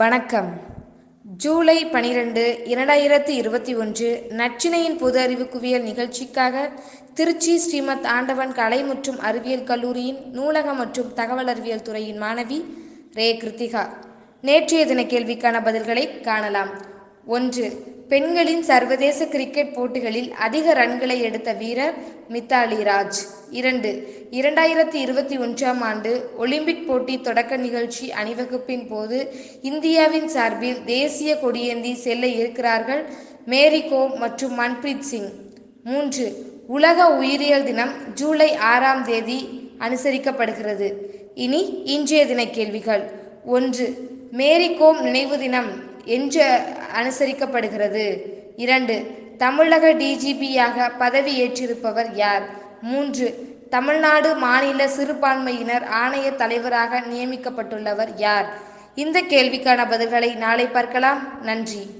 வணக்கம். ஜூலை பனிரெண்டு இரண்டாயிரத்தி இருபத்தி ஒன்று நச்சினையின் பொது அறிவு குவியல் நிகழ்ச்சிக்காக திருச்சி ஸ்ரீமத் ஆண்டவன் கலை மற்றும் அறிவியல் கல்லூரியின் நூலக மற்றும் தகவல் அறிவியல் துறையின் மாணவி ரே கிருத்திகா. நேற்றைய தின கேள்விக்கான பதில்களை காணலாம். ஒன்று பெண்களின் சர்வதேச கிரிக்கெட் போட்டிகளில் அதிக ரன்களை எடுத்த வீரர் மித்தாலி ராஜ். இரண்டு இரண்டாயிரத்தி இருபத்தி ஒன்றாம் ஆண்டு ஒலிம்பிக் போட்டி தொடக்க நிகழ்ச்சி அணிவகுப்பின் போது இந்தியாவின் சார்பில் தேசிய கொடியேந்தி செல்ல இருக்கிறார்கள் மேரி கோம் மற்றும் மன்பிரீத் சிங். மூன்று உலக உயிரியல் தினம் ஜூலை ஆறாம் தேதி அனுசரிக்கப்படுகிறது. இனி இன்றைய தின கேள்விகள். ஒன்று மேரி கோம் நினைவு தினம் என்று அனுசரிக்கப்படுகிறது. இரண்டு தமிழக டிஜிபியாக பதவியேற்றிருப்பவர் யார்? மூன்று தமிழ்நாடு மாநில சிறுபான்மையினர் ஆணைய தலைவராக நியமிக்கப்பட்டுள்ளவர் யார்? இந்த கேள்விக்கான பதில்களை நாளை பார்க்கலாம். நன்றி.